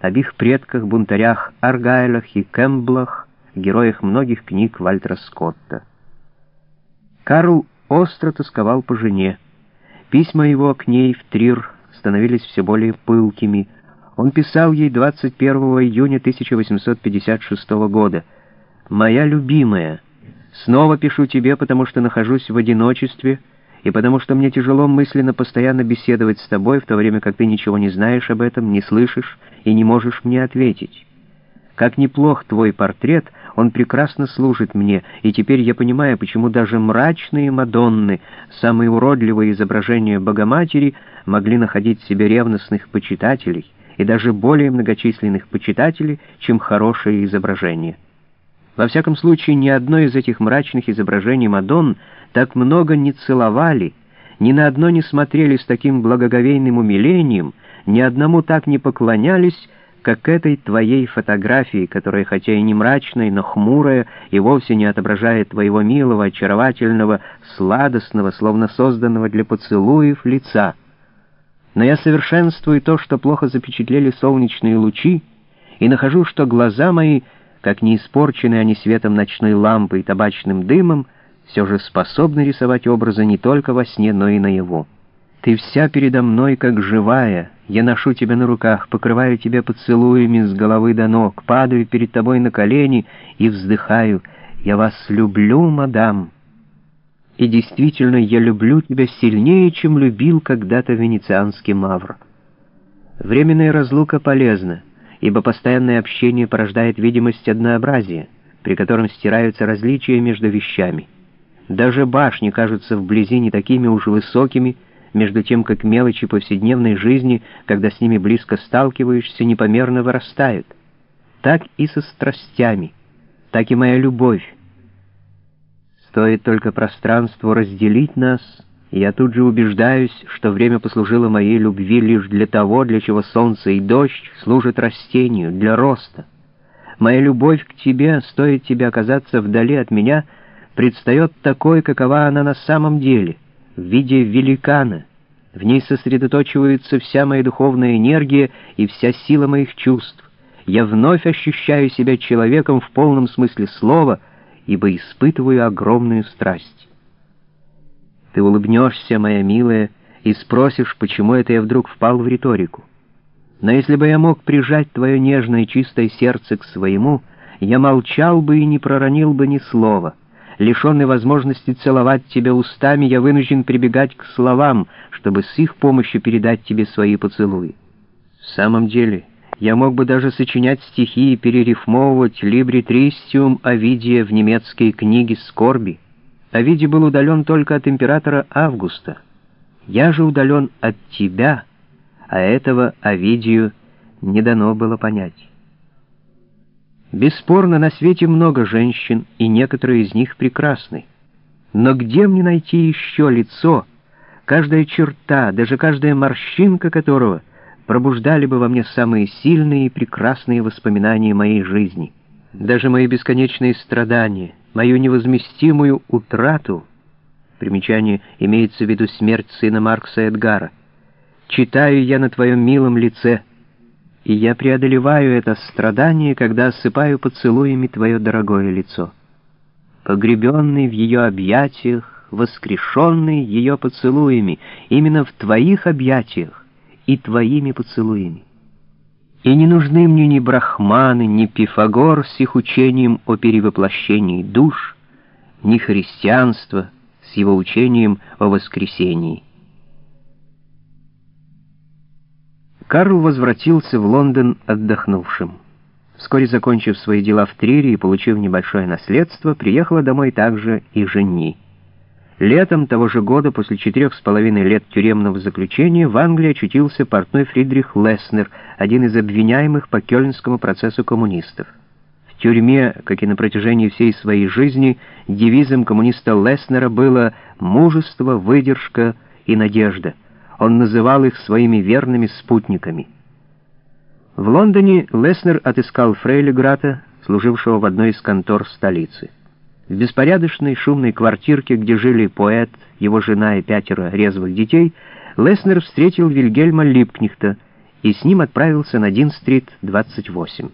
об их предках-бунтарях Аргайлах и Кэмблах, героях многих книг Вальтера Скотта. Карл остро тосковал по жене. Письма его к ней в Трир становились все более пылкими. Он писал ей 21 июня 1856 года «Моя любимая, снова пишу тебе, потому что нахожусь в одиночестве, и потому что мне тяжело мысленно постоянно беседовать с тобой, в то время как ты ничего не знаешь об этом, не слышишь и не можешь мне ответить. Как неплох твой портрет, он прекрасно служит мне, и теперь я понимаю, почему даже мрачные Мадонны, самые уродливые изображения Богоматери, могли находить себе ревностных почитателей, и даже более многочисленных почитателей, чем хорошие изображения. Во всяком случае, ни одно из этих мрачных изображений Мадонн так много не целовали, ни на одно не смотрели с таким благоговейным умилением, ни одному так не поклонялись, как этой твоей фотографии, которая хотя и не мрачная, но хмурая и вовсе не отображает твоего милого, очаровательного, сладостного, словно созданного для поцелуев лица. Но я совершенствую то, что плохо запечатлели солнечные лучи, и нахожу, что глаза мои, как не испорчены они светом ночной лампы и табачным дымом, все же способны рисовать образы не только во сне, но и наяву. Ты вся передо мной, как живая, я ношу тебя на руках, покрываю тебя поцелуями с головы до ног, падаю перед тобой на колени и вздыхаю. Я вас люблю, мадам. И действительно, я люблю тебя сильнее, чем любил когда-то венецианский мавр. Временная разлука полезна, ибо постоянное общение порождает видимость однообразия, при котором стираются различия между вещами. Даже башни кажутся вблизи не такими уж высокими, между тем как мелочи повседневной жизни, когда с ними близко сталкиваешься, непомерно вырастают. Так и со страстями, так и моя любовь. Стоит только пространству разделить нас, и я тут же убеждаюсь, что время послужило моей любви лишь для того, для чего солнце и дождь служат растению, для роста. Моя любовь к тебе, стоит тебе оказаться вдали от меня — предстает такой, какова она на самом деле, в виде великана. В ней сосредоточивается вся моя духовная энергия и вся сила моих чувств. Я вновь ощущаю себя человеком в полном смысле слова, ибо испытываю огромную страсть. Ты улыбнешься, моя милая, и спросишь, почему это я вдруг впал в риторику. Но если бы я мог прижать твое нежное чистое сердце к своему, я молчал бы и не проронил бы ни слова. Лишенный возможности целовать тебя устами, я вынужден прибегать к словам, чтобы с их помощью передать тебе свои поцелуи. В самом деле, я мог бы даже сочинять стихи и перерифмовывать «Либритристиум Овидия» в немецкой книге «Скорби». Овидий был удален только от императора Августа. Я же удален от тебя, а этого Овидию не дано было понять. Бесспорно, на свете много женщин, и некоторые из них прекрасны. Но где мне найти еще лицо, каждая черта, даже каждая морщинка которого пробуждали бы во мне самые сильные и прекрасные воспоминания моей жизни? Даже мои бесконечные страдания, мою невозместимую утрату, примечание имеется в виду смерть сына Маркса Эдгара, читаю я на твоем милом лице — и я преодолеваю это страдание, когда осыпаю поцелуями твое дорогое лицо. Погребенный в ее объятиях, воскрешенный ее поцелуями, именно в твоих объятиях и твоими поцелуями. И не нужны мне ни брахманы, ни Пифагор с их учением о перевоплощении душ, ни христианство с его учением о воскресении. Карл возвратился в Лондон отдохнувшим. Вскоре закончив свои дела в Трире и получив небольшое наследство, приехала домой также и жени. Летом того же года, после четырех с половиной лет тюремного заключения, в Англии очутился портной Фридрих Леснер, один из обвиняемых по кёльнскому процессу коммунистов. В тюрьме, как и на протяжении всей своей жизни, девизом коммуниста Леснера было «мужество, выдержка и надежда». Он называл их своими верными спутниками. В Лондоне Леснер отыскал Фрейли Грата, служившего в одной из контор столицы. В беспорядочной шумной квартирке, где жили поэт, его жена и пятеро резвых детей, Леснер встретил Вильгельма Липкнихта и с ним отправился на Дин-стрит, 28.